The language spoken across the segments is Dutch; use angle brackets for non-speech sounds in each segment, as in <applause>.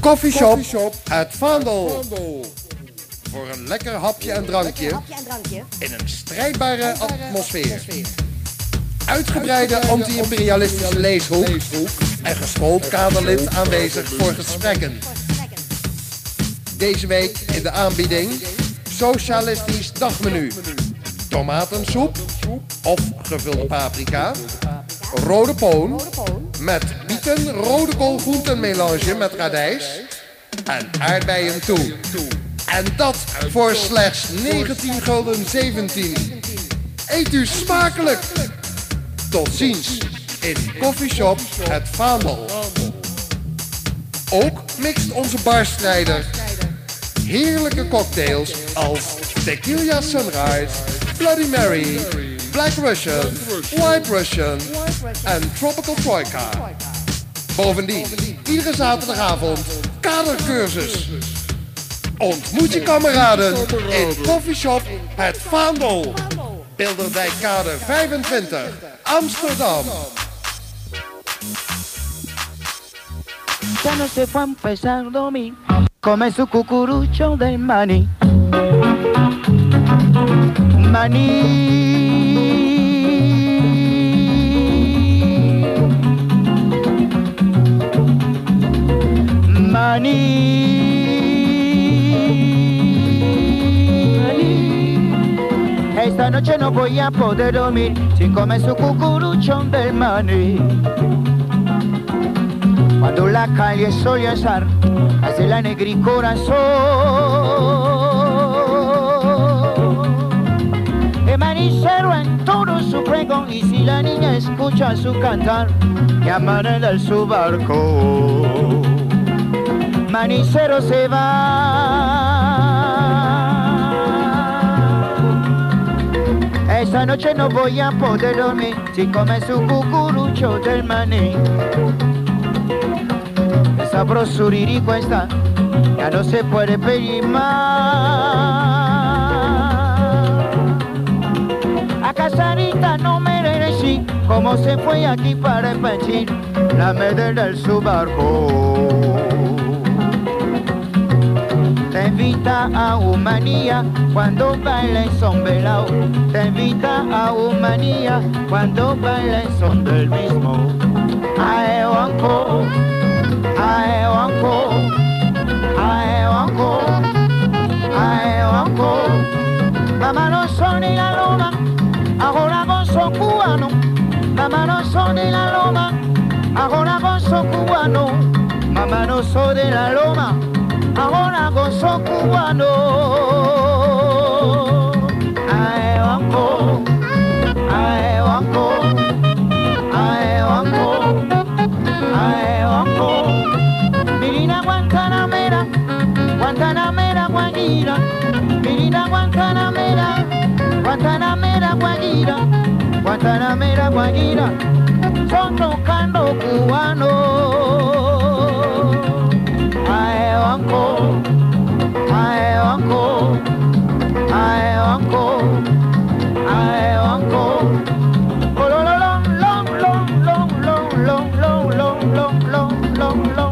Coffeeshop uit Vaandel. Voor een lekker hapje en drankje in een strijdbare atmosfeer. Uitgebreide anti-imperialistische leeshoek en geschoold kaderlid aanwezig voor gesprekken. Deze week in de aanbieding socialistisch dagmenu. Tomatensoep of gevulde paprika. Rode poon met bieten rode kool groentenmelange met radijs en aardbeien toe. En dat voor slechts 19 gulden 17. Eet u smakelijk! Tot ziens in Coffeeshop Het Vaandel. Ook mixt onze barstrijder heerlijke cocktails als Tequila Sunrise, Bloody Mary, Black Russian, White Russian en Tropical Troika. Bovendien, iedere zaterdagavond kadercursus. Ontmoet je kameraden in Coffeeshop Het Vaandel. Kade 25, Amsterdam. Fue a empezar dormir, come su cucurucho. Maní. Esta noche no voy a poder dormir sin comer su cucuruchón del maní. Cuando la calle sollozar hace la negri corazón. El manicero en todo su pregón y si la niña escucha su cantar, llaman él su barco. Manicero se va. Esta noche no voy a poder dormir si come su cucurucho del maní. Esa brosuririco está, ya no se puede pedir más. A Casarita no me como se fue aquí para Pachín, la medalla del su barco. Invita a humanía cuando baila en son velao. Te invita a humanía cuando baila en son del mismo. Ae wanko, ae wanko, ae wanko, ae wanko. Mamá no son ni la loma, ahora gozo cubano. Mamá no son ni la loma, ahora gozo cubano. Mamá no soy de la loma, ahora gozo cubano. Ae wanko, ae wanko. Mirina Guantanamera, Guantanamera, Guajira. Mirina Guantanamera, Guantanamera. Guantanamera. Son tocando cubano. Wanko, ae wanko, ae wanko, ae wanko. Oh, lo, lo, long, long, long, long, long, long, long, long, long, long, long, long.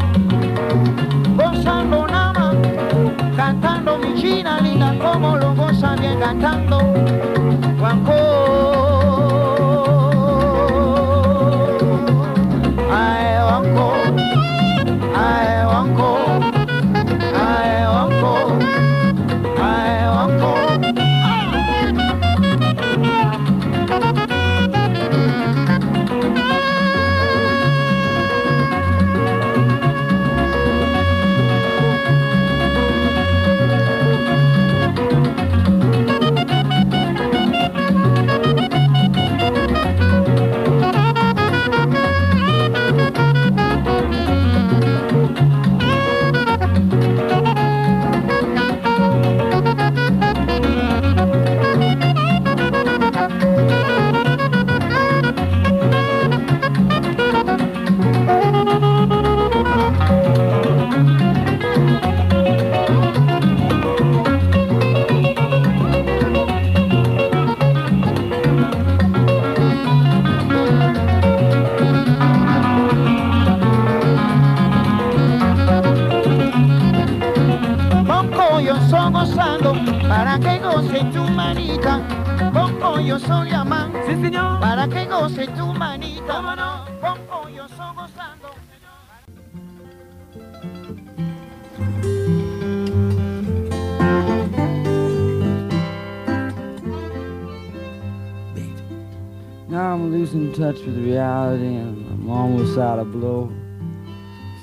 Touch with reality and I'm almost out of blow.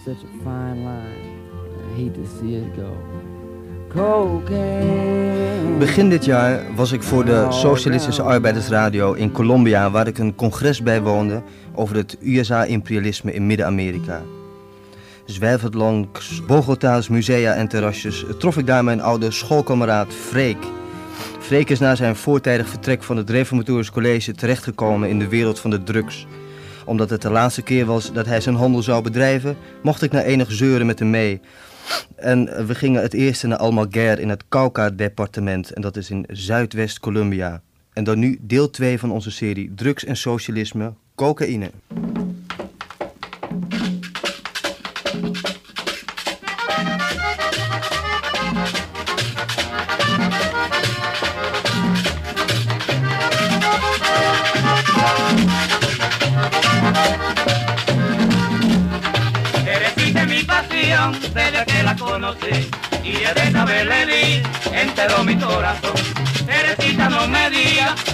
Such a fine line. I hate to see it go. Begin dit jaar was ik voor de Socialistische Arbeidersradio in Colombia, waar ik een congres bijwoonde over het USA-imperialisme in Midden-Amerika. Zwervend langs Bogota's musea en terrasjes trof ik daar mijn oude schoolkameraad Freek. Freek is na zijn voortijdig vertrek van het Reformatorisch College terechtgekomen in de wereld van de drugs. Omdat het de laatste keer was dat hij zijn handel zou bedrijven, mocht ik na enig zeuren met hem mee. En we gingen het eerste naar Almaguer in het Cauca-departement. En dat is in Zuidwest-Colombia. En dan nu deel 2 van onze serie Drugs en Socialisme, Cocaïne.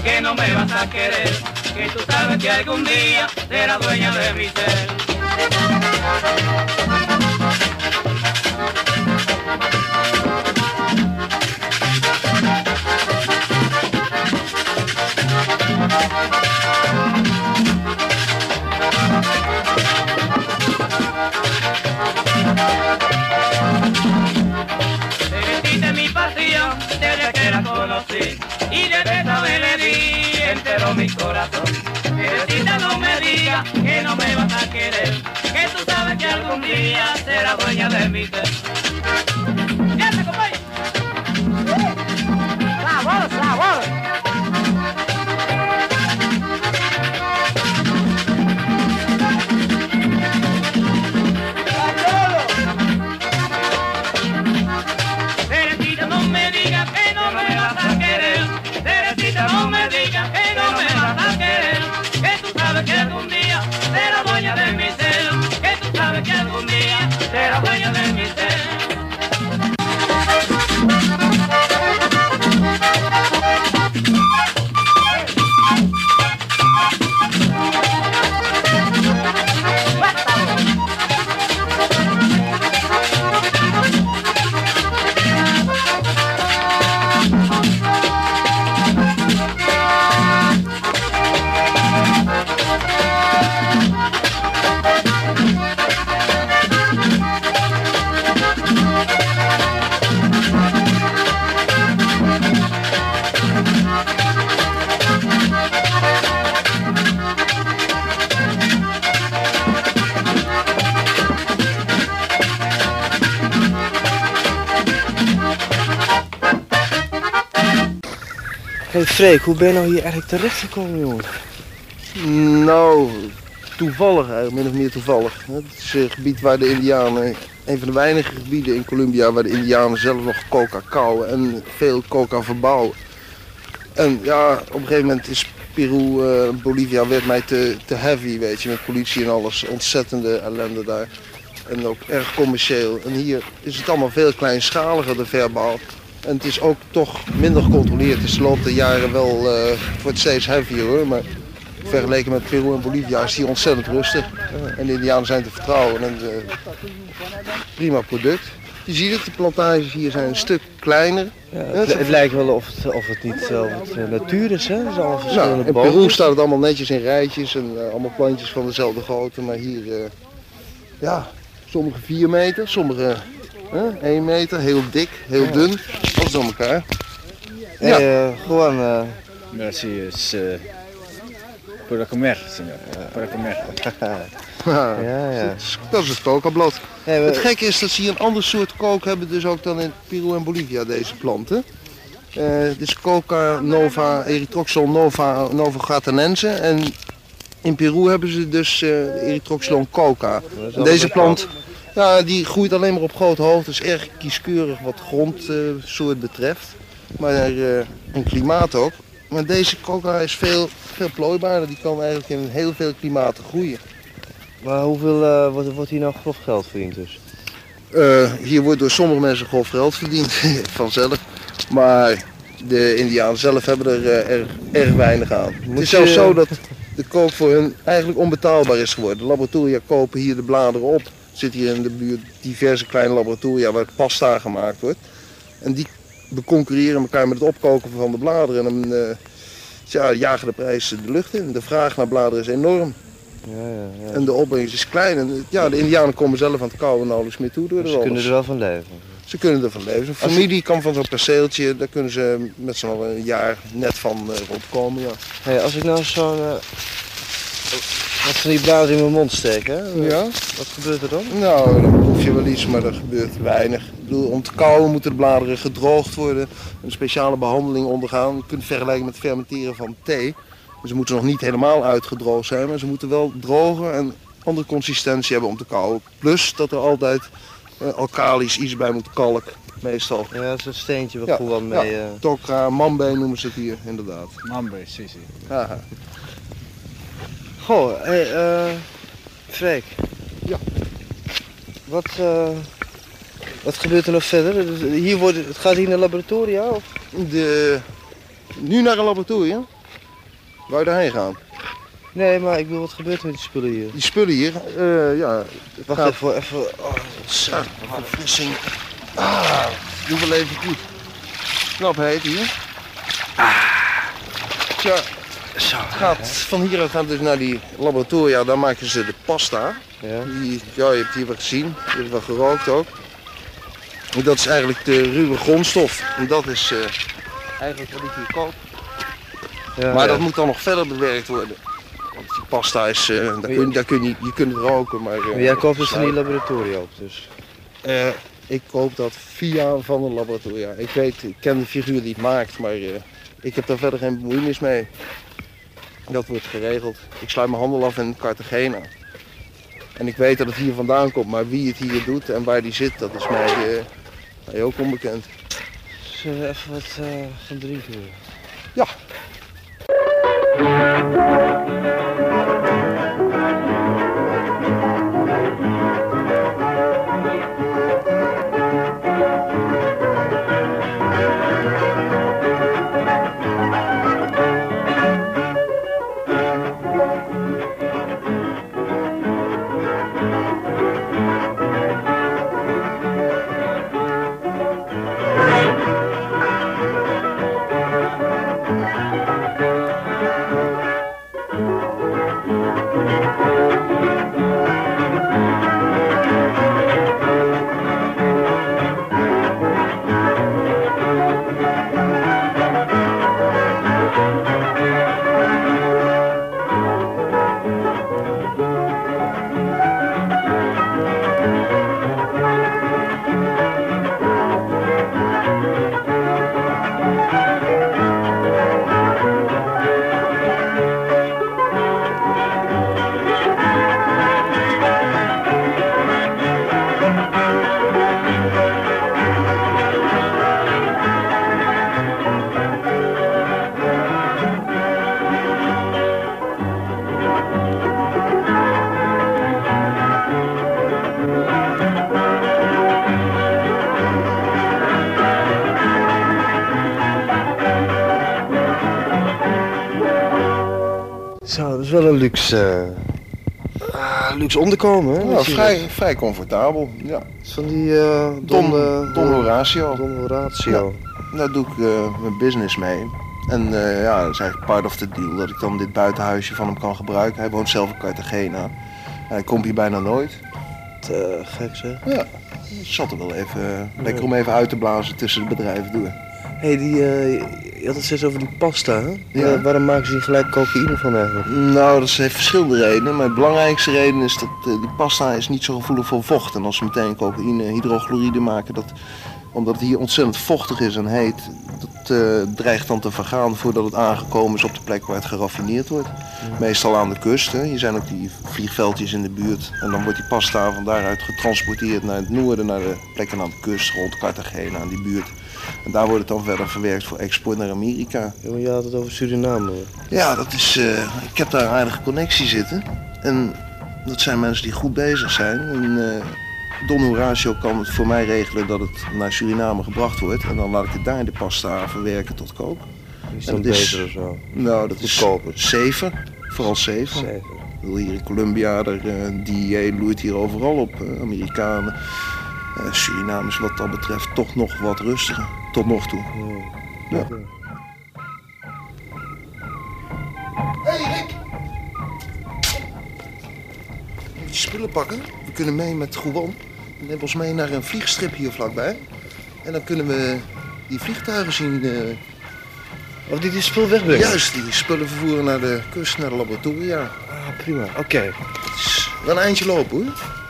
Que no me vas a querer, que tú sabes que algún día serás dueña de mi ser. Algún día serás dueña de mi ser. Hoe ben je nou hier eigenlijk terechtgekomen, jongen? Nou, toevallig eigenlijk, min of meer toevallig. Het is een gebied waar de Indianen, een van de weinige gebieden in Colombia waar de Indianen zelf nog coca kauwen en veel coca verbouwen. En ja, op een gegeven moment is Peru, eh, Bolivia werd mij te, te heavy, weet je, met politie en alles. Ontzettende ellende daar. En ook erg commercieel. En hier is het allemaal veel kleinschaliger, de verbouw. En het is ook toch minder gecontroleerd. Het is de loop der jaren wel, het wordt steeds heavier hoor. Maar vergeleken met Peru en Bolivia is het hier ontzettend rustig. Eh, en de Indianen zijn te vertrouwen. En eh, prima product. Je ziet het, de plantages hier zijn een stuk kleiner. het, het lijkt wel of het, of het niet wat, eh, natuur is, hè? Het is allemaal verschillende Nou, in. Peru staat het allemaal netjes in rijtjes en allemaal plantjes van dezelfde grootte. Maar hier, ja, sommige 4 meter, sommige 1 meter, heel dik, heel dun. Alles door elkaar. Ja. Eh, gewoon, eh, Merci, es eh, para comer, señor. Para comer. Ja, <laughs> ja, ja. Dat is het coca-blad. Hey, we- Het gekke is dat ze hier een ander soort kook hebben, dus ook dan in Peru en Bolivia, deze planten. Eh dit is Coca nova, Erythroxylon nova, novogatanense. En in Peru hebben ze dus eh Erythroxylon coca. Deze plant, ja, die groeit alleen maar op grote hoogte, is erg kieskeurig wat grondsoort betreft. Maar eh, en klimaat ook. Maar deze coca is veel, veel plooibaarder. Die kan eigenlijk in heel veel klimaten groeien. Maar hoeveel eh, wordt, wordt hier nou grof geld verdiend dus? Eh, hier wordt door sommige mensen grof geld verdiend, <laughs> vanzelf. Maar de Indianen zelf hebben er eh, erg, erg weinig aan. het is zelfs je- zo dat de kook voor hun eigenlijk onbetaalbaar is geworden. De laboratoria kopen hier de bladeren op. Er zitten hier in de buurt diverse kleine laboratoria waar pasta gemaakt wordt. En die beconcurreren elkaar met het opkoken van de bladeren. En dan eh, ja, jagen de prijzen de lucht in. De vraag naar bladeren is enorm. Ja, ja, ja. En de opbrengst is klein. En ja, de Indianen komen zelf aan het kouwen nauwelijks meer toe door de Ze kunnen er wel van leven. Ze kunnen ervan leven. Een familie kan van zo'n perceeltje, daar kunnen ze met z'n allen een jaar net van eh, rondkomen. Ja. Hey, als ik nou zo'n... eh, wat van die bladeren in mijn mond steek, hè? ja? Wat gebeurt er dan? Nou, dan proef je wel iets, maar er gebeurt weinig. Ik bedoel, om te kauwen moeten de bladeren gedroogd worden, een speciale behandeling ondergaan. Je kunt het vergelijken met het fermenteren van thee. Ze moeten nog niet helemaal uitgedroogd zijn, maar ze moeten wel drogen en andere consistentie hebben om te kauwen. Plus dat er altijd eh, alkalisch iets bij moet, kalk meestal. Ja, dat is een steentje wat Ja, wat mee... eh, Tokra, mambé noemen ze het hier, inderdaad. Mambe, zie zie. Haha. Goh, hey, eh Freek. Ja. Wat, eh, wat gebeurt er nog verder? Dus Hier wordt, het gaat hier naar laboratoria? Of? De... Nu naar een laboratorium? Waar je daarheen gaan? Nee, maar ik bedoel, wat gebeurt er met die spullen hier? Die spullen hier, eh, ja, Wacht gaat even, even. Oh, wat een. Ah, doe wel even goed. Knap heet hier. Tja, zo. het gaat van hieruit het dus naar die laboratoria, daar maken ze de pasta. Ja. Die, ja, je hebt hier wel gezien, je hebt wel gerookt ook. En dat is eigenlijk de ruwe grondstof. En dat is eh, eigenlijk wat ik hier koop. Ja, Maar ja. dat moet dan nog verder bewerkt worden. Want die pasta is, eh, daar kun, je- daar kun je, je kunt roken, maar... eh, Maar jij koopt dus van die laboratoria op, dus. Ik koop dat via van een laboratoria. Ik weet, ik ken de figuur die het maakt, maar ik heb daar verder geen bemoeienis mee. Dat wordt geregeld. Ik sluit mijn handel af in Cartagena. En ik weet dat het hier vandaan komt, maar wie het hier doet en waar die zit, dat is mij, eh, mij ook onbekend. Zullen we even wat eh, gaan drinken? Ja. Wel een luxe. ah, luxe onderkomen, hè? Ja, je- vrij, vrij comfortabel. Ja. Van die eh Don, Don, Don Horatio. Don Horatio. Daar doe ik mijn business mee. En ja, dat is eigenlijk part of the deal dat ik dan dit buitenhuisje van hem kan gebruiken. Hij woont zelf in Cartagena. En hij komt hier bijna nooit. Te gek zeg. Ja, het zat er wel even lekker om even uit te blazen tussen de bedrijven door. Hé, hey, die, je had het steeds over die pasta, hè? Ja. Eh, waarom maken ze niet gelijk cocaïne van eigenlijk? Nou, dat heeft verschillende redenen. Maar de belangrijkste reden is dat eh, die pasta is niet zo gevoelig voor vocht. En als ze meteen cocaïne, hydrochloride maken, dat Omdat het hier ontzettend vochtig is en heet. Dat eh, dreigt dan te vergaan voordat het aangekomen is op de plek waar het geraffineerd wordt. Meestal aan de kust. Hè. Hier zijn ook die vliegveldjes in de buurt. En dan wordt die pasta van daaruit getransporteerd naar het noorden, naar de plekken aan de kust, rond Cartagena, aan die buurt. En daar wordt het dan verder verwerkt voor export naar Amerika. Ja, je had het over Suriname. hoor. Ja, dat is, eh, ik heb daar een aardige connectie zitten. En dat zijn mensen die goed bezig zijn. En, eh, Don Horatio kan het voor mij regelen dat het naar Suriname gebracht wordt. En dan laat ik het daar in de pasta verwerken tot kook. Is dat dat is- beter of zo? Nou, dat is Goedkoper. zeven. Vooral zeven. Hier in Colombia, de uh, DEA loert hier overal op. eh, Amerikanen. Eh, Suriname is wat dat betreft toch nog wat rustiger. Tot nog toe. Ja. Hey Rick! Moet je spullen pakken? We kunnen mee met Juan. We nemen ons mee naar een vliegstrip hier vlakbij. En dan kunnen we die vliegtuigen zien. eh, Of die die spul wegbrengen? juist, die spullen vervoeren naar de kust, naar de laboratoria. Ah, prima. Oké. Het is wel een eindje lopen hoor.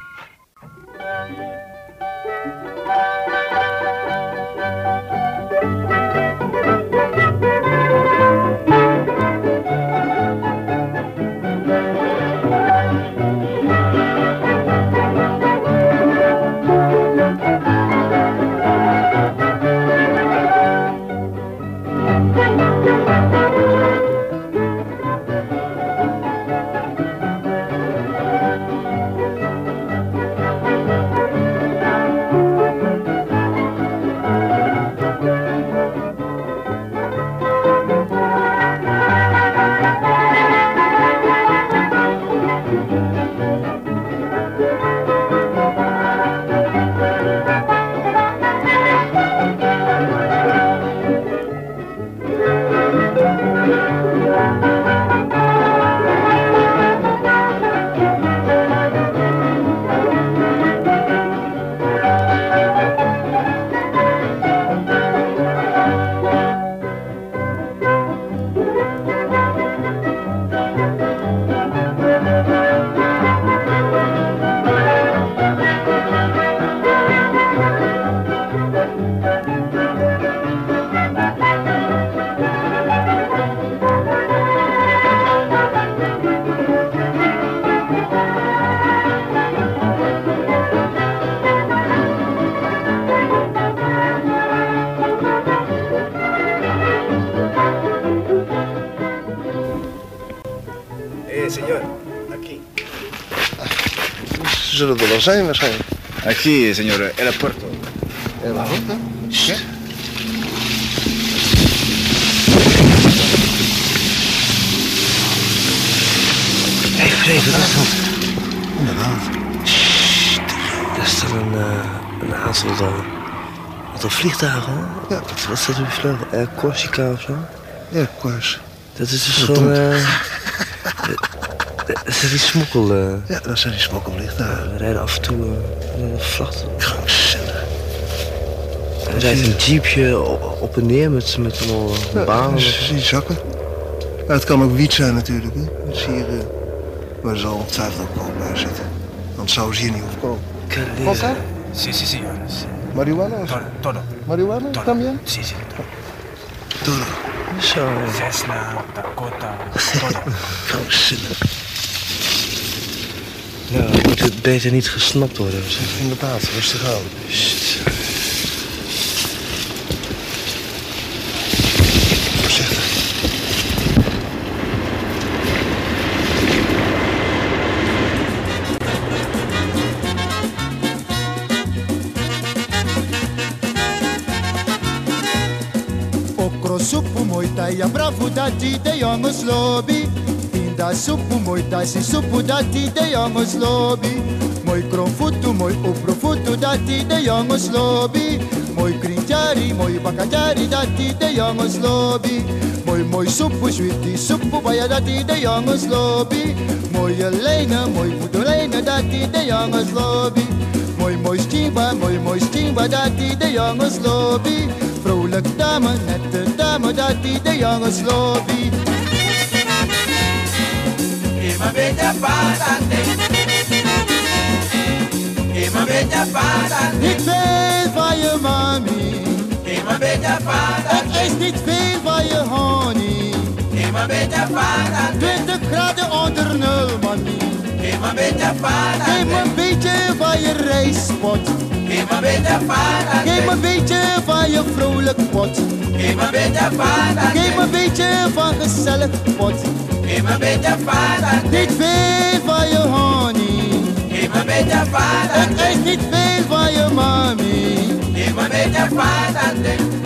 Zijn waarschijnlijk. Aquí, señor, el aeropuerto. Ja, wat hè? Oké. Hé, hey, Freek, wat is dat? Inderdaad. Daar staan een, eh, een aantal dan. Aantal vliegtuigen, hè? Ja. Wat, wat staat er op je vleugel? Air Corsica of zo? Ja, koers. Dat is dus Verdomd. <laughs> gewoon... eh, Dat zijn die smokkel... eh, Ja, dat zijn die smokkelvliegtuigen. we rijden af en toe eh, een vracht. Krankzinnig. Er rijdt een jeepje op en neer met, met allemaal Ja, banen. die zakken. Ja, het kan ook wiet zijn natuurlijk. Hè. Dat is hier... eh, maar er zal ongetwijfeld ook kook bij zitten. Anders zouden ze hier niet hoeven komen. Coca? Sí, sí. Marihuana? Todo, todo, Marihuana? todo. También? Sí, sí. Todo. Zo, ja. Cessna, Dakota, todo. <laughs> Krankzinnig. Nou, moet het beter niet gesnapt worden. zo. Inderdaad, rustig aan. Sst. Voorzichtig. Moita ya bravo dati de jongens lobby. Pinda supu moita si supu dati de jongens lobby. Mooi kronfutu, mooi oprofutu dati de jongens lobby. Mooi krinjari, mooi bakajari dati de jongens lobby. Mooi mooi supu, sweetie supu baya dati de jongens lobby. Mooie lijnen, mooi voetenlijnen dati de jongens lobby. Mooi mooi stimba, mooi mooi stimba dati de jongens lobby. Vrolijk dame, nette dame dati de jongens lobby. Bella bella pasante. Ik weet waar je mami. Me een beetje vader. Is niet veel van je honey. 20 graden onder nul, mami. Geef me een beetje vader. Geef me een beetje van je rijstpot. Geef me een beetje vader. Geef me een beetje van je vrolijk pot. Geef me een beetje vader. Geef me een beetje van gezellig pot. Geef me een beetje vader. Niet veel van je honey. Geef een beetje vader. Het is niet veel van je mami. Geef een beetje vader. Geef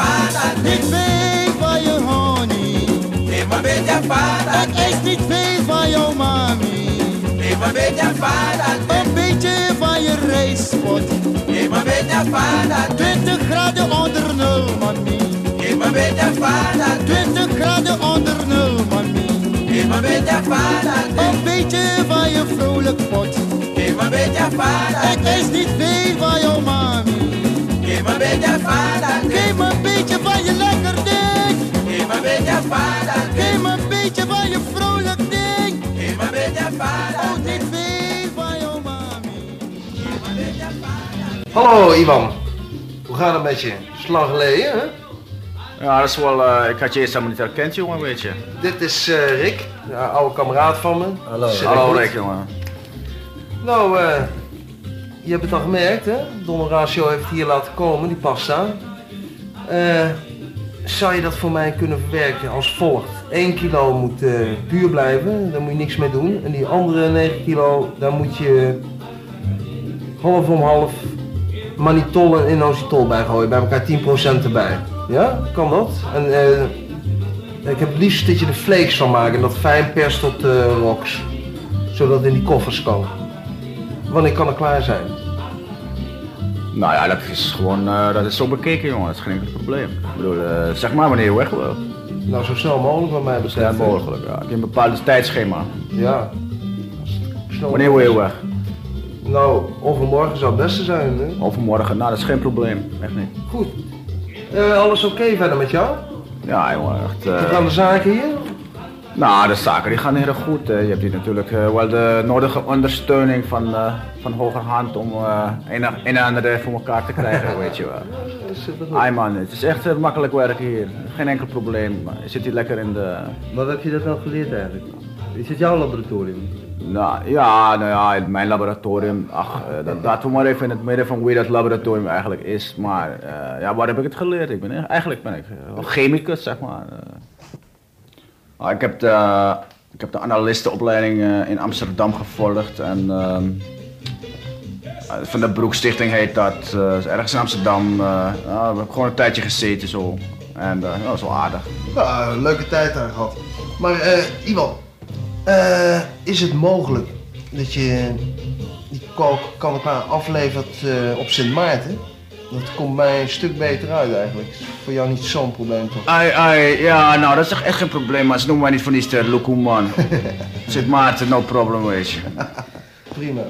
vader. Niet veel van je honey. Geef me een beetje vader. Het is niet veel van jouw mami. Geef me een beetje vader. Een beetje van je rijstpot. Geef me een beetje vader. 20 graden onder nul, mami. Geef me een beetje vader. 20 graden onder nul, mami. Geef me een beetje vader. Een beetje van je vrolijk pot. Geef me een beetje vader. Het is niet veel van jouw mami. Geef me een beetje vader. Geef een beetje van je lekker ding. Geef me een beetje vader. Geef me een beetje van je vrolijk ding. Geef me een beetje vader. Oh, niet veel van jouw mami. Hallo Ivan, hoe gaat het met je? Geleden, hè? Ja, dat is wel. eh, ik had je eerst helemaal niet herkend, jongen, weet je. Dit is eh, Rick, een oude kameraad van me. Hallo. Hallo? Rick, jongen. Nou, eh, je hebt het al gemerkt, hè? Don Horatio heeft hier laten komen, die pasta. Eh, zou je dat voor mij kunnen verwerken als volgt? 1 kilo moet eh, puur blijven, daar moet je niks mee doen. En die andere 9 kilo, daar moet je half om half manitol en inositol bij gooien. Bij elkaar 10% erbij. Ja, kan dat? En eh, ik heb het liefst dat je er flakes van maakt en dat fijn perst tot rocks. Zodat het in die koffers kan. Wanneer kan het klaar zijn? Nou ja, dat is gewoon. eh, dat is zo bekeken, jongen. Dat is geen enkel probleem. Ik bedoel, eh, zeg maar wanneer je weg wil. Nou, zo snel mogelijk wat mij Ja, betreft. hè? mogelijk. Ja. Ik heb een bepaald tijdschema. Ja. Snel Wanneer wil je weg? Nou, overmorgen zou het beste zijn. Hè? Overmorgen. Nou, dat is geen probleem. Echt niet. Goed. Eh, alles oké verder met jou? Ja, jongen, echt. Hoe gaan de zaken hier? Nou, de zaken die gaan heel goed. hè. Je hebt hier natuurlijk eh, wel de nodige ondersteuning van, eh van hogerhand om eh, een, een en ander voor elkaar te krijgen, weet je wel. <laughs> Ai man, het is echt makkelijk werken hier. Geen enkel probleem. Je zit hier lekker in de... Wat heb je dat nou geleerd eigenlijk? Is het jouw laboratorium? Nou ja, nou ja, mijn laboratorium, ach, dat <laughs> laten we maar even in het midden van wie dat laboratorium eigenlijk is. Maar ja, waar heb ik het geleerd? Ik ben, eigenlijk ben ik wel chemicus, zeg maar. Ah, ik, heb de, ik heb de analistenopleiding eh, in Amsterdam gevolgd en ehm, eh, van de Broekstichting heet dat. eh, ergens in Amsterdam. ja, we hebben gewoon een tijdje gezeten zo. En dat is wel aardig. Ja, leuke tijd daar gehad. Maar eh, is het mogelijk dat je die kook kan elkaar aflevert op Sint Maarten? Dat komt mij een stuk beter uit eigenlijk. Is voor jou niet zo'n probleem toch? Ai, ai, ja, nou dat is toch echt geen probleem, maar ze noemen mij niet voor niets de man. <laughs> Zit Maarten, no problem, weet je. <laughs> Prima.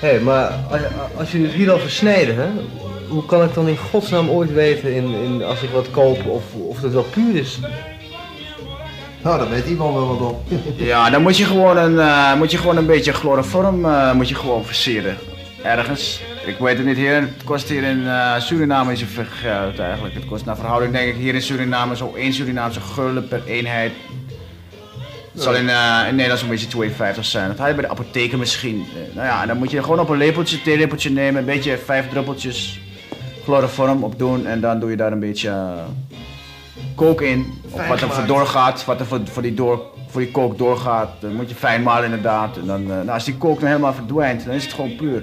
Hé, maar als, als jullie het hier al versnijden, hè? Hoe kan ik dan in godsnaam ooit weten in, in, als ik wat koop of, of het wel puur is? Nou, daar weet iemand wel wat op. Ja, dan moet je gewoon een, eh, moet je gewoon een beetje chloroform eh, moet je gewoon versieren. Ergens. Ik weet het niet hier. Het kost hier in eh, Suriname niet zoveel geld eigenlijk. Het kost naar verhouding denk ik hier in Suriname zo één Surinaamse gulden per eenheid. Het zal in, eh, in Nederland zo'n beetje 52 zijn. Dat had je bij de apotheker misschien. Eh, nou ja, dan moet je gewoon op een lepeltje, theelepeltje nemen, een beetje vijf druppeltjes chloroform op doen en dan doe je daar een beetje kook in. Of wat er voor doorgaat, wat er voor, voor, die door, voor die kook doorgaat, dan moet je fijn malen inderdaad. En dan, nou, als die kook dan helemaal verdwijnt, dan is het gewoon puur.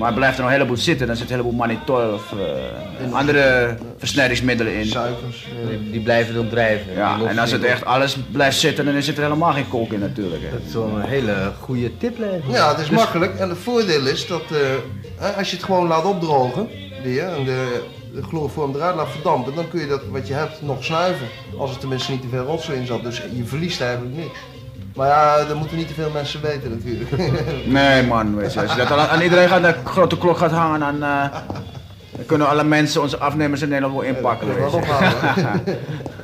Maar blijft er nog een heleboel zitten, dan zit een heleboel mannitol of eh, andere versnijdingsmiddelen in. Suikers. Die, die blijven dan drijven. Ja, en als het echt alles blijft zitten, dan zit er helemaal geen kook in natuurlijk. Hè. Dat is wel een hele goede tip, Leven. Ja, het is Dus- makkelijk. En het voordeel is dat eh, als je het gewoon laat opdrogen, weer, en de, de chloroform eruit laat verdampen, dan kun je dat wat je hebt nog snuiven. Als er tenminste niet te veel rotzooi in zat. Dus je verliest eigenlijk niks. Maar ja, dat moeten niet te veel mensen weten natuurlijk. <laughs> Nee man, weet je, als je dat aan, aan iedereen gaat, de grote klok gaat hangen, dan, eh, dan kunnen alle mensen, onze afnemers in Nederland wel inpakken. Ja, weet dat je. <laughs>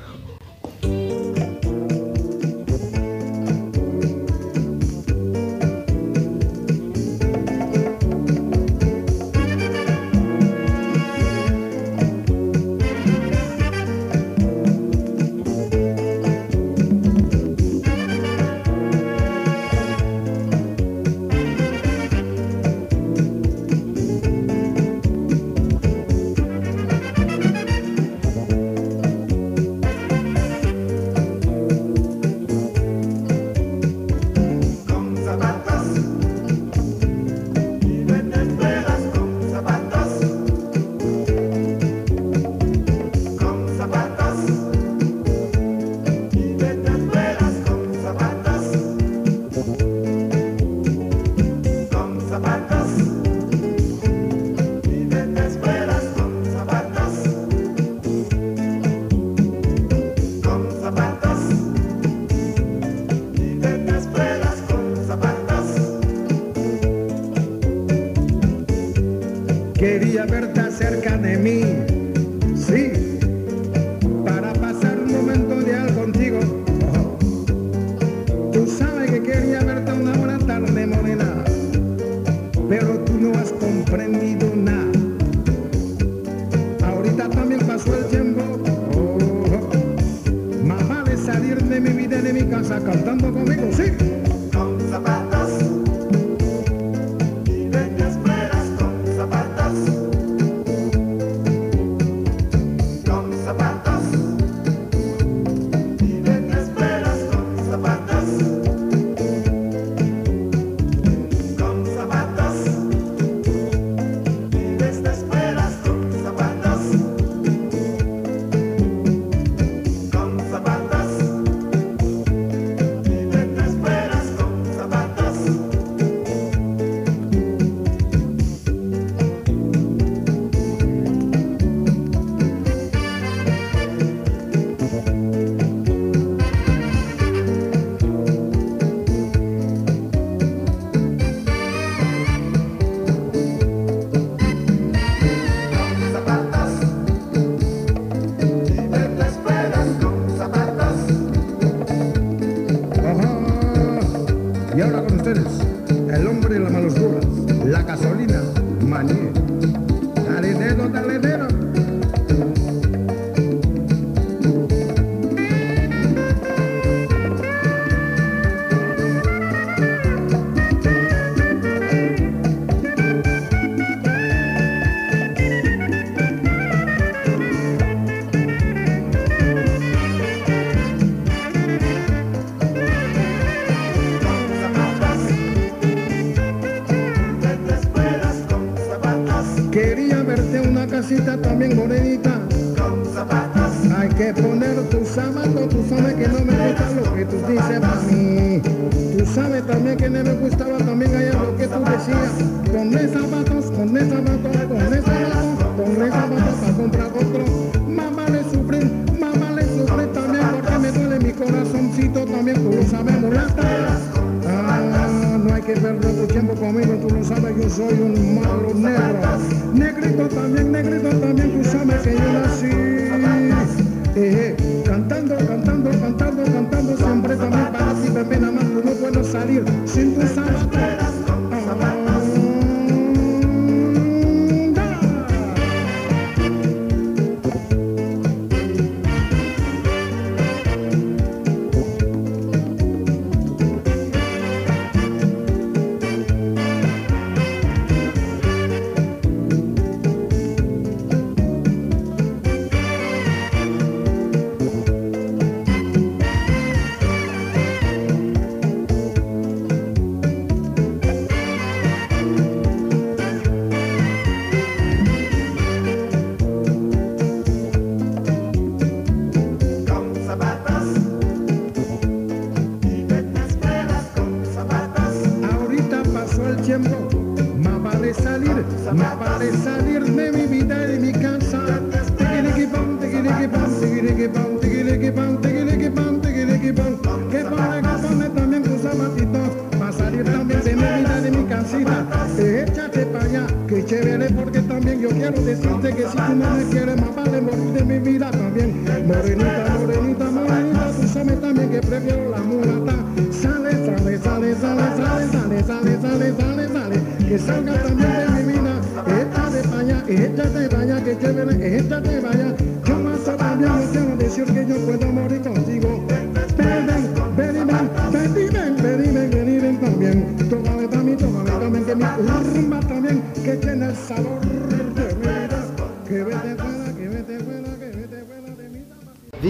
mataste, eh, échate para que chévere porque también yo quiero decirte que si tú no me quieres más vale morir de mi vida también. Morenita, morenita, morenita, tú sabes también que prefiero la mulata. Sale, sale, sale, sale, sale, sale, sale, sale, sale, sale, que salga también de mi vida. Échate para allá, échate para allá, que chévere, échate para allá. Yo más también no quiero decir que yo puedo morir contigo.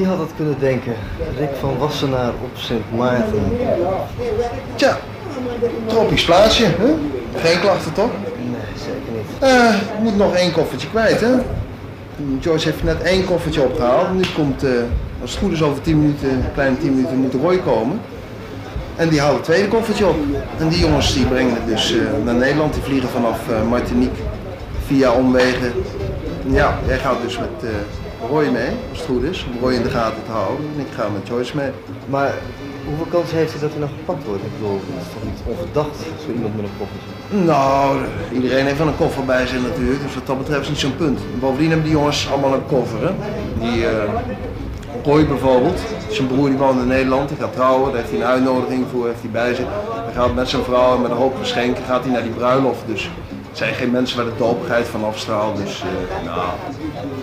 Had het kunnen denken? Rick van Wassenaar op Sint Maarten. Tja, tropisch plaatsje, hè? Geen klachten toch? Nee, zeker niet. Ik moet nog één koffertje kwijt, hè? George heeft net één koffertje opgehaald. Nu komt, eh, als het goed is, over 10 minuten, kleine 10 minuten moet Roy komen. En die haalt het tweede koffertje op. En die jongens die brengen het dus eh, naar Nederland. Die vliegen vanaf Martinique via omwegen. Ja, jij gaat dus met Roy mee, als het goed is. Om Roy in de gaten te houden. En ik ga met Joyce mee. Maar hoeveel kans heeft hij dat hij nog gepakt wordt? Ik bedoel, het is toch niet onverdacht, zo iemand met een koffertje. Nou, iedereen heeft wel een koffer bij zich natuurlijk, dus wat dat betreft is niet zo'n punt. Bovendien hebben die jongens allemaal een koffer. Hè? Die eh, Roy bijvoorbeeld, zijn broer die woont in Nederland, die gaat trouwen, daar heeft hij een uitnodiging voor, heeft hij bij zich. Hij gaat met zijn vrouw en met een hoop geschenken gaat hij naar die bruiloft. Dus het zijn geen mensen waar de doopigheid van afstraalt. Dus eh, nou,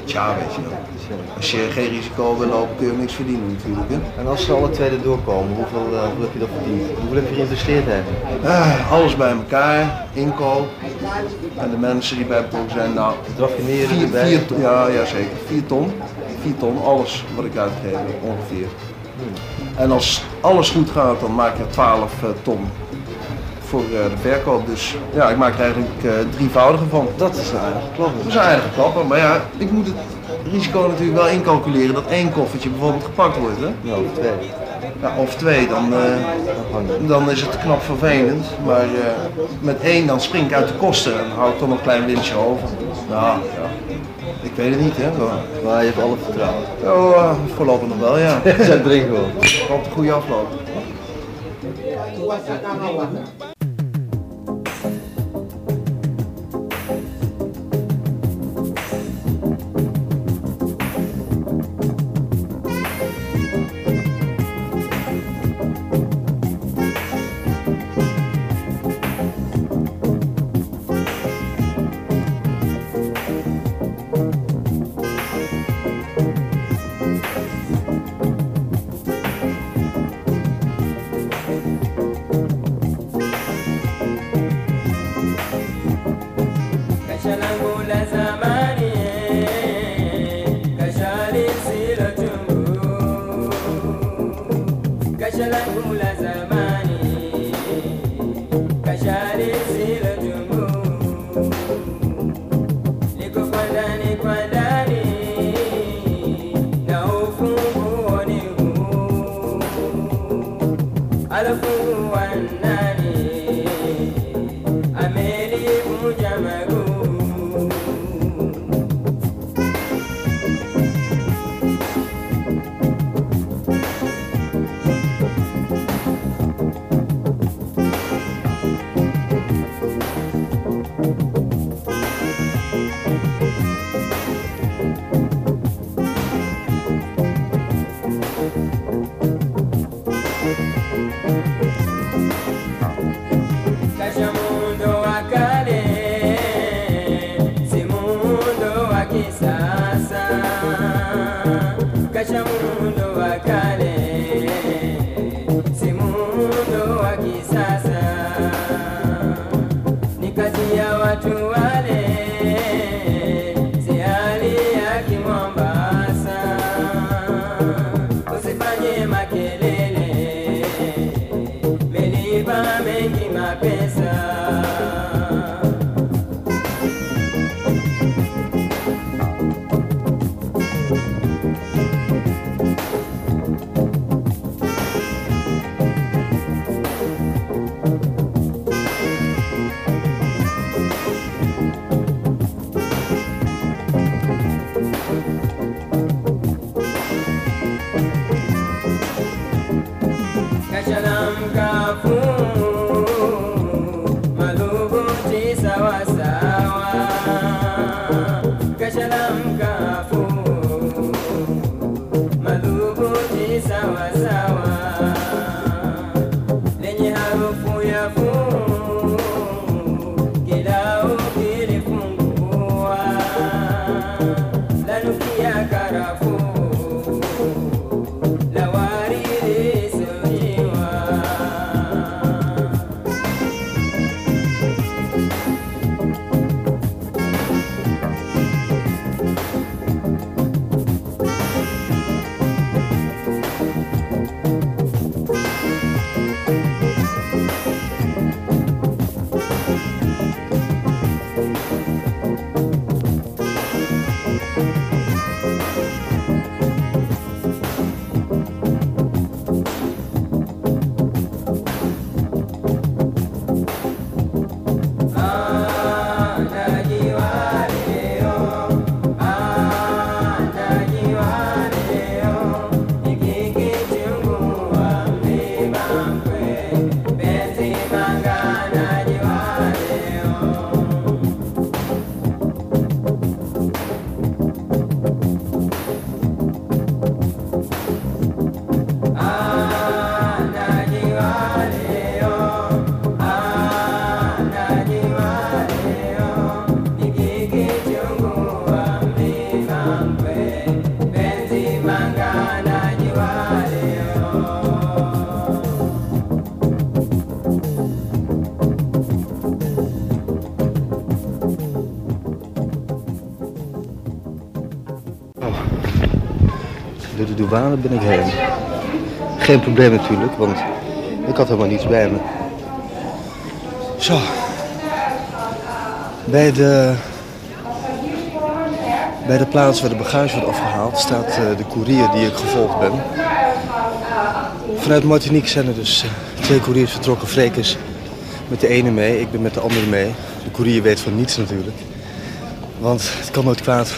tja, weet je wel. Als je geen risico wil lopen kun je ook niks verdienen natuurlijk. Hè? En als ze alle twee erdoor komen, hoeveel, eh, hoeveel heb je dat verdiend? Hoeveel heb je geïnvesteerd eigenlijk? Ah, alles bij elkaar, inkoop en de mensen die bij betrokken zijn. Nou, Raffineren vier, erbij? vier, ja, ja, zeker. 4 ton. 4 ton, alles wat ik uitgeef ongeveer. En als alles goed gaat, dan maak je 12 eh, ton voor eh, de verkoop. Dus ja, ik maak er eigenlijk eh drievoudige van. Dat is een aardige klapper. Dat is een aardige klapper, maar ja, ik moet het risico natuurlijk wel incalculeren dat één koffertje bijvoorbeeld gepakt wordt. Hè? Ja, of twee. Ja, of twee, dan, eh, dan is het knap vervelend. Maar eh, met één dan spring ik uit de kosten en hou ik toch nog een klein winstje over. Nou, ja. Ik weet het niet, hè. Maar, Maar je hebt alle vertrouwen. oh, eh, voorlopig nog wel, ja. <laughs> Zij drinken wel. Op de goede afloop. Ben ik heen. Geen probleem natuurlijk, want ik had helemaal niets bij me. Zo. Bij de, bij de plaats waar de bagage wordt afgehaald staat eh, de koerier die ik gevolgd ben. Vanuit Martinique zijn er dus eh, twee koeriers vertrokken. Freek is met de ene mee, ik ben met de andere mee. De koerier weet van niets natuurlijk. Want het kan nooit kwaad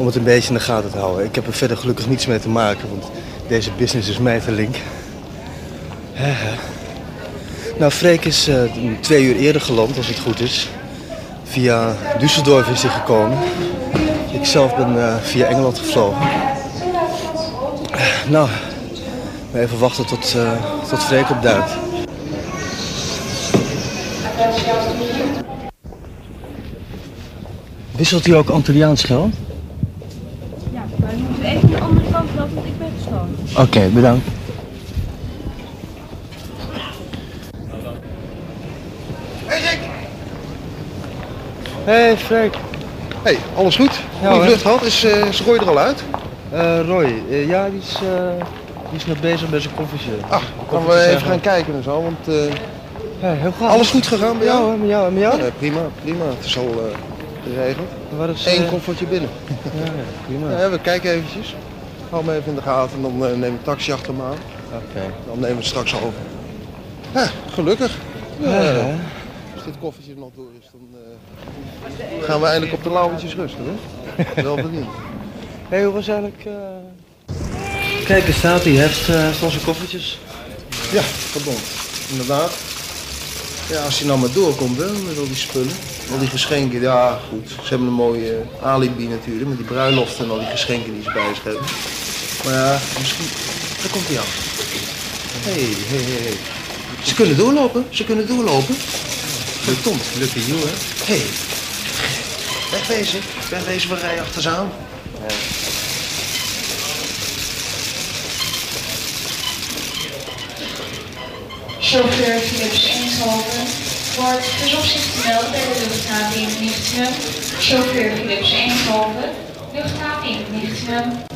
om het een beetje in de gaten te houden. Ik heb er verder gelukkig niets mee te maken, want deze business is mij te link. Nou, Freek is eh, twee uur eerder geland, als het goed is. Via Düsseldorf is hij gekomen. Ik zelf ben eh, via Engeland gevlogen. Nou, even wachten tot, eh, tot Freek opduikt. Wisselt u ook Antilliaans geld? Ja, maar dan moeten we even aan de andere kant lopen, want ik ben Oké, bedankt. Hey Freek. Hey, alles goed? Ja, Goeie vlucht gehad? Is, eh is Roy er al uit? Eh, Roy, eh, ja, die is, eh, die is nog bezig met zijn koffertje. Ach, gaan we even gaan kijken en zo, want... eh, Ja, heel graag. alles goed gegaan bij Ja jou? hoor, met jou en met jou? Ja, prima, prima. Het is al eh, geregeld. Eén koffertje binnen. <laughs> Ja, ja, prima. Ja, we kijken eventjes. Hou me even in de gaten en dan eh, neem ik een taxi achter me aan. Oké. Dan nemen we het straks over. Ja, gelukkig. Ja, Ja, ja. Als dit koffertje er nog door is, dan eh, gaan we eindelijk op de lauwentjes rusten, hè? <laughs> Wel niet? Hé, hey, hoe was eigenlijk... eh, Kijk, er staat, die heeft eh, heeft onze koffertjes. Ja, verbond. Inderdaad. Ja, als hij nou maar doorkomt, hè, met al die spullen. Al die geschenken, ja goed. Ze hebben een mooie eh, alibi natuurlijk, met die bruiloft en al die geschenken die ze bij zich hebben. Maar ja, misschien... Daar komt hij aan. Hé, hé, hé, hé. Ze kunnen doorlopen, ze kunnen doorlopen. Verdomd. Lucky you, hè? Hé. Hey. Wegwezen, wegwezen, we rijden achter ze aan. Chauffeur Philips Eenshoven wordt verzocht melden bij de luchthaven in Nichtenum. Philips Eenshoven, luchthaven in Nichtenum.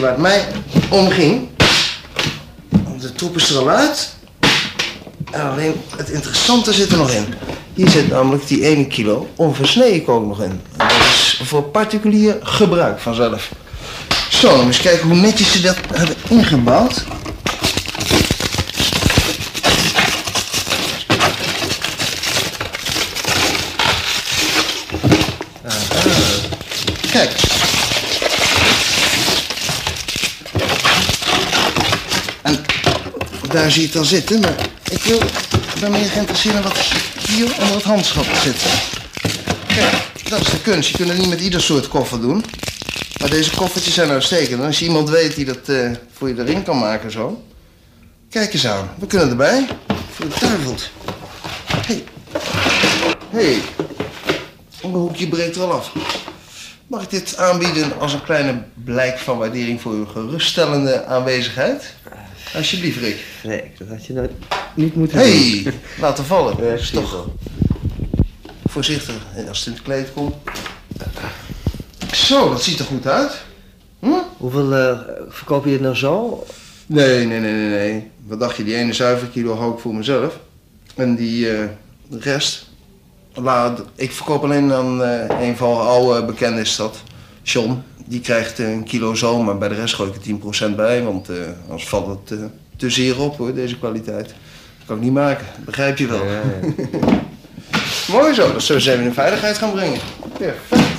Waar het mij om ging. De troep is er al uit. En alleen het interessante zit er nog in. Hier zit namelijk die 1 kilo onversneden kook nog in. Dat is voor particulier gebruik vanzelf. Zo, eens kijken hoe netjes ze dat hebben ingebouwd. Aha. Kijk. En daar zie je het al zitten, maar ik wil, ik ben meer geïnteresseerd in wat hier onder het handschap zit. Kijk, dat is de kunst. Je kunt het niet met ieder soort koffer doen. Maar deze koffertjes zijn uitstekend. En als je iemand weet die dat eh, voor je erin kan maken zo. Kijk eens aan. We kunnen erbij. Verduiveld. Hé. Hé. Hey. Een hoekje breekt er al af. Mag ik dit aanbieden als een kleine blijk van waardering voor uw geruststellende aanwezigheid? Alsjeblieft, Rick. Nee, dat had je nou niet moeten Hey, doen. laten vallen. Ja, Dat is zie je toch wel. voorzichtig als het in het kleed komt. Zo, dat ziet er goed uit. Hm? Hoeveel eh, verkoop je het nou zo? Nee, nee, nee, nee, nee. Wat dacht je, die ene zuiver kilo hou ik voor mezelf. En die eh, rest, laat, ik verkoop alleen aan eh, een van de oude bekenden is dat. John, die krijgt een kilo zo, maar bij de rest gooi ik er 10% bij, want eh, anders valt het eh, te zeer op hoor, deze kwaliteit. Dat kan ik niet maken, begrijp je wel. <laughs> Mooi zo, dat zullen ze even in veiligheid gaan brengen. Perfect.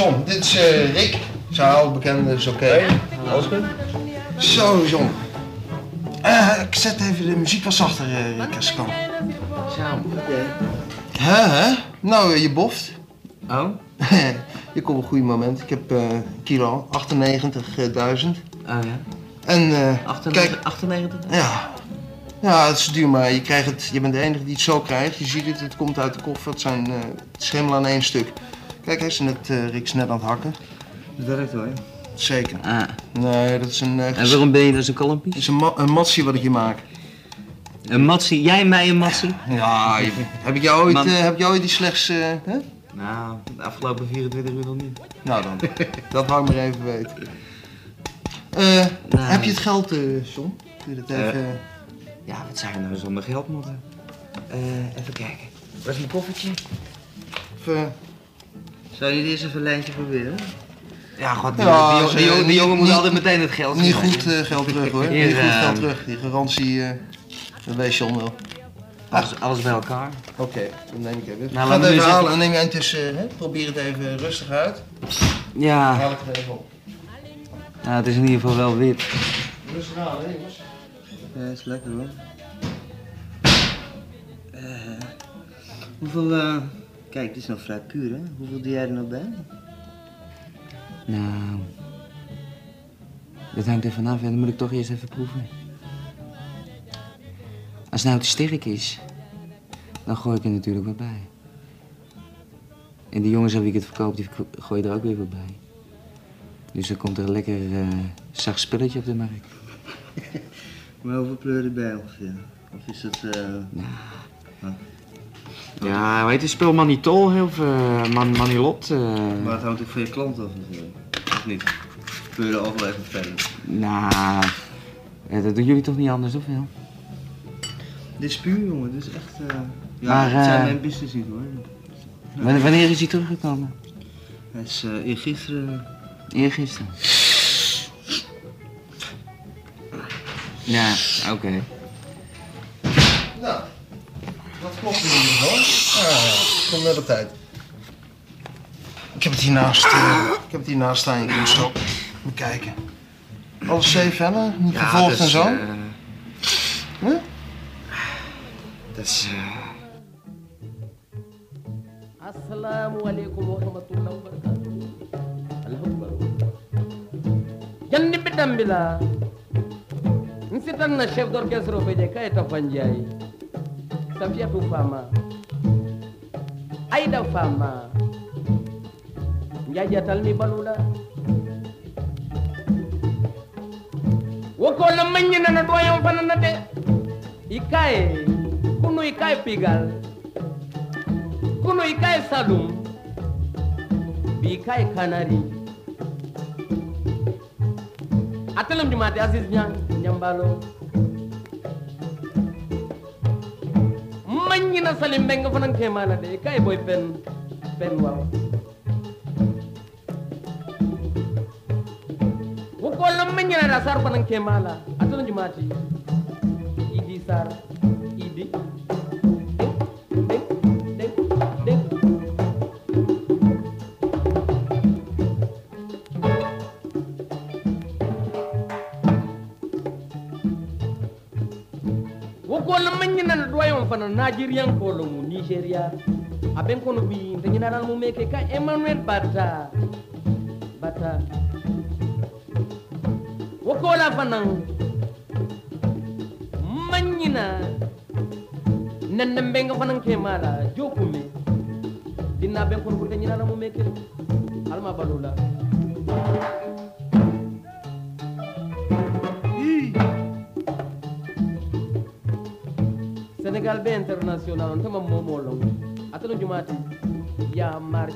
John. Dit is eh, Rick. Zijn oude bekende, is oké. Alles goed? Zo, John. Eh, ik zet even de muziek wat zachter, eh, Rick, als ik kan. Zo, oké. Hè, hè? Nou, je boft. Oh? <laughs> je komt op een goed moment. Ik heb kilo, 98.000. Oh ja? En 98? kijk, 98? ja. Ja, het is duur, maar je, krijgt het, je bent de enige die het zo krijgt. Je ziet het, het komt uit de koffer. Het zijn eh schimmelen aan één stuk. Kijk, hij is net, eh Rick is net aan het hakken. Dat werkt hoor. Zeker. Ah. Nee, dat is een... eh, En waarom ben je dus een kalmpie? Het is een, ma een matsie wat ik je maak. Een matsie? Jij mij een matsie? <laughs> Ja, je- heb ik jou ooit, Man- eh, heb jij ooit die slechts... eh, hè? Nou, de afgelopen 24 uur nog niet. Nou dan, dat wou ik maar even weten. Eh, Heb je het geld, eh John? Kun je dat Eh, even... Ja, wat zou je nou zonder geld moeten? Eh, even kijken. Waar is mijn koffertje? Even... Zou je dit eerst even een lijntje proberen? Ja, god, die, Ja, die, die, jongen- die niet- jongen moet niet- altijd meteen het geld Niet goed je. eh, geld terug hoor. Hier, <laughs> niet goed eh, geld terug. Die garantie, eh dat weet John wel. Alles, alles bij elkaar. Oké, dan neem ik even. Nou, Ga laat het even halen en neem jij intussen, hè? probeer het even rustig uit. Ja. Dan haal ik het even op. Ja, het is in ieder geval wel wit. Rustig halen, hè jongens. Ja, is lekker hoor. Eh, hoeveel, eh, kijk, dit is nog vrij puur hè. Hoeveel doe jij er nog bij? Nou, dat hangt er vanaf en dan moet ik toch eerst even proeven. Als het nou te sterk is, dan gooi ik er natuurlijk wat bij. En die jongens aan wie ik het verkoop, die verko- gooien er ook weer wat bij. Dus dan komt er een lekker eh, zacht spulletje op de markt. <laughs> Maar hoeveel kleuren bij ongeveer? Of is het... eh Ja, hoe heet het spul Manitol of eh, Man, Manilot? eh. Maar het hangt ook van je klant af natuurlijk. Of niet? Kleuren ook wel even verder. Nou, dat doen jullie toch niet anders, of wel? Dit is puur jongen, dit is echt... eh ja, Maar, het zijn mijn business niet hoor. Wanneer, wanneer is hij teruggekomen? Hij is eh eergisteren... Eergisteren. Ja, oké. Nou, Dat klopt in ieder geval. Ja, ja. Komt net op tijd. Ik heb het hiernaast, eh, ik heb het hiernaast staan. Je kunt zo bekijken. Alles safe, hè? Niet Ja, gevolgd en zo? Huh? Dat is... kayita Safiatu fama. Aida fama. Njaja talmi balula. Woko na manyina na doyam fanana de. Ikaye. Kunu ikaye pigal. Kunu ikaye salum. Bi ikaye kanari. atelem jumate asis ñang ñambalo maññina salim mbeng fanan ke mana de? Kay boy pen pen waw wukolla maññina da sar fanan kemala atelem jumati idi sar fana nigérian kolo mu nigéria aben kono bi nte ñinaral mu meke ka emmanuel bata. Bata. Wokola fanan mañina nenne mbenga fanan ke mala jokume. Dinna ben kono ɓurta ñinala mu meke. Alma balula sénégal be international on tama momolong atano jumati ya mar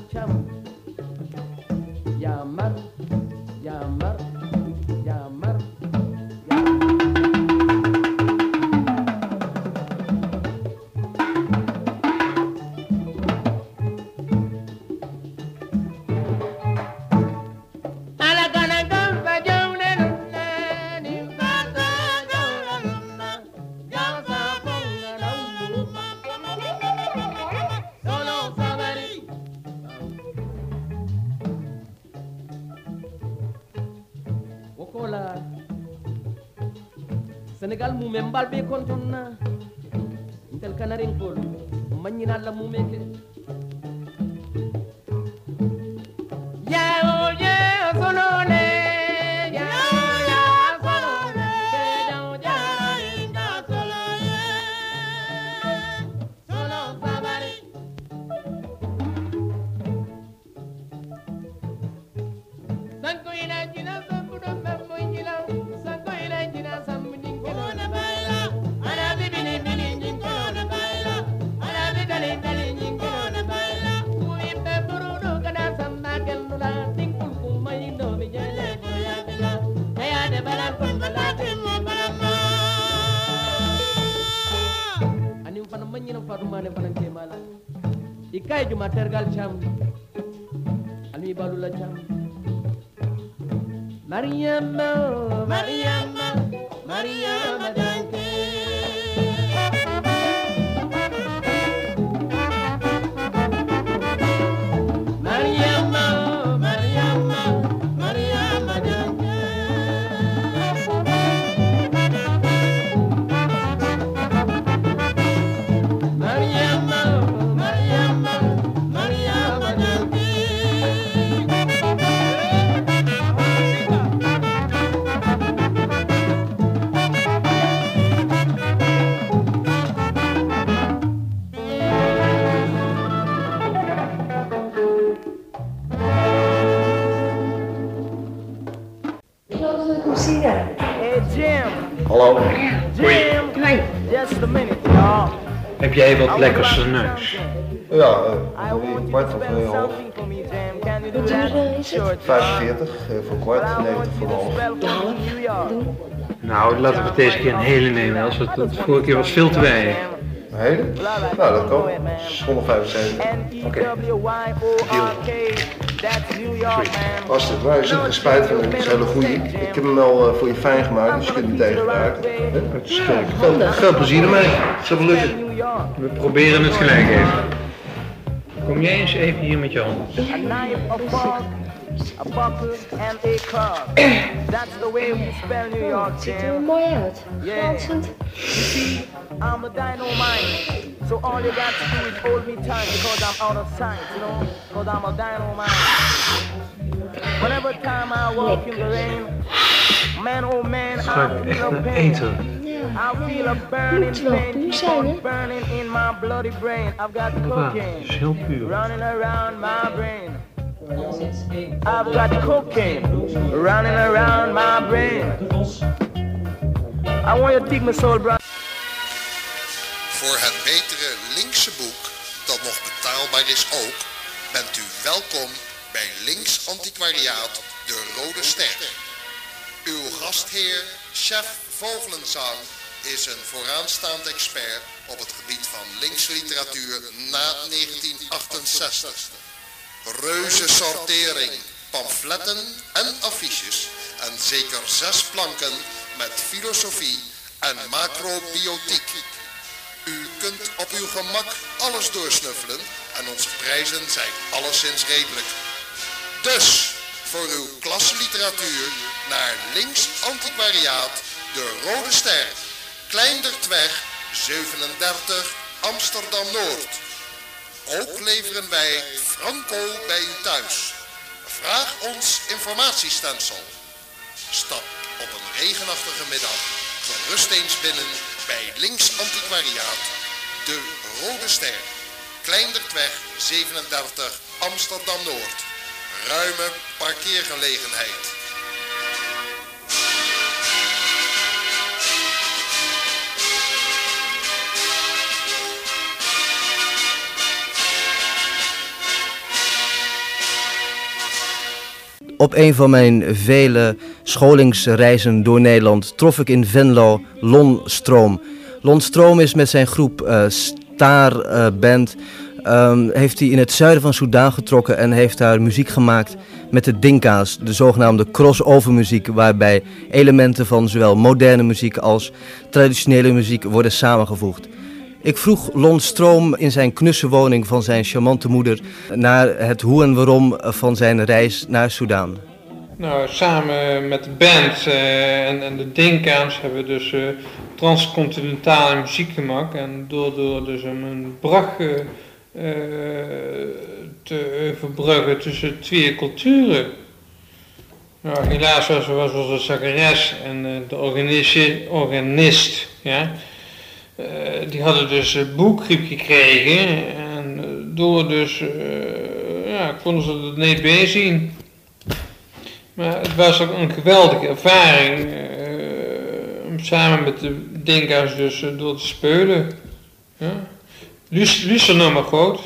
member be contunna kay ju matergal cham almi balula cham Mariam Mariam Mariam Dante In neus? Ja, eh, een kwart of een half. Is het? 45 eh, voor kwart, 90 voor een half. Nou, laten we het deze keer een hele nemen. Als het, de vorige keer was veel te weinig. Een hele? Nou, dat kan. 175. Oké. Als het waar is, het gespijt van een hele goeie. Ik heb hem al eh, voor je fijn gemaakt, dus je kunt hem tegenraken. Veel, veel plezier ermee. Zo lukken. York. We proberen het gelijk even. Kom jij eens even hier met je hand. A knife, a fork, a buckle and a club. That's the way we spell New York, ziet er mooi uit. See, I'm a dynamite. So all you got to do is hold me tight because I'm out of sight, you know? Because I'm a dynamite. Whenever time I walk in the rain, man oh man, I Schuif echt feel a naar pain. eten. I feel a burning Moet wel pain, puur zijn, hè? on burning in my bloody brain. I've got Inderdaad, het cocaine is heel puur. running around my brain. I've got cocaine running around my brain. I want you to take my soul, bro. Voor het betere linkse boek, dat nog betaalbaar is ook, bent u welkom bij Links Antiquariaat De Rode Ster. Uw gastheer, chef Vogelenzang, is een vooraanstaand expert op het gebied van linksliteratuur na 1968. Reuze sortering, pamfletten en affiches en zeker zes planken met filosofie en macrobiotiek. U kunt op uw gemak alles doorsnuffelen en onze prijzen zijn alleszins redelijk. Dus, voor uw klasliteratuur naar links antiquariaat De Rode Ster, Kleindertweg 37 Amsterdam Noord. Ook leveren wij Franco bij u thuis. Vraag ons informatiestensel. Stap op een regenachtige middag gerust eens binnen bij Links Antiquariaat De Rode Ster. Kleindertweg 37 Amsterdam Noord. Ruime parkeergelegenheid. Op een van mijn vele scholingsreizen door Nederland trof ik in Venlo Lon Stroom. Lon Stroom is met zijn groep eh, Star Band ehm, heeft hij in het zuiden van Soudaan getrokken en heeft daar muziek gemaakt met de Dinka's, de zogenaamde crossover muziek, waarbij elementen van zowel moderne muziek als traditionele muziek worden samengevoegd. Ik vroeg Lon Stroom in zijn knusse woning van zijn charmante moeder naar het hoe en waarom van zijn reis naar Soudaan. Nou, samen met de band eh, en, de Dinka's hebben we dus eh, transcontinentale muziek gemaakt. En door, door dus een brug eh, eh, te overbruggen tussen twee culturen. Nou, helaas was, was onze zangeres en eh, de organist, ja, eh, die hadden dus boekgriep gekregen en eh, door dus, eh, ja, konden ze het niet bij zien. Maar het was ook een geweldige ervaring eh, om samen met de Dinka's dus eh, door te spelen. Ja. Luister nou maar goed.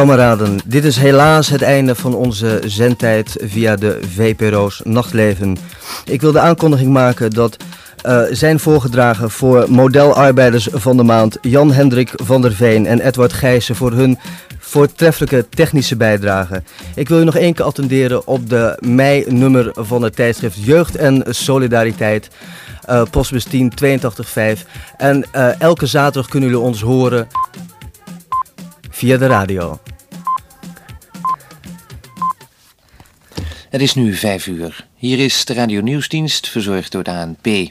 Kameraden, dit is helaas het einde van onze zendtijd via de VPRO's Nachtleven. Ik wil de aankondiging maken dat uh, zijn voorgedragen voor modelarbeiders van de maand Jan Hendrik van der Veen en Edward Gijssen voor hun voortreffelijke technische bijdrage. Ik wil u nog één keer attenderen op de mei-nummer van het tijdschrift Jeugd en Solidariteit. Uh, postbus 10 825. En uh, elke zaterdag kunnen jullie ons horen via de radio. Het is nu vijf uur. Hier is de radio nieuwsdienst, verzorgd door de ANP.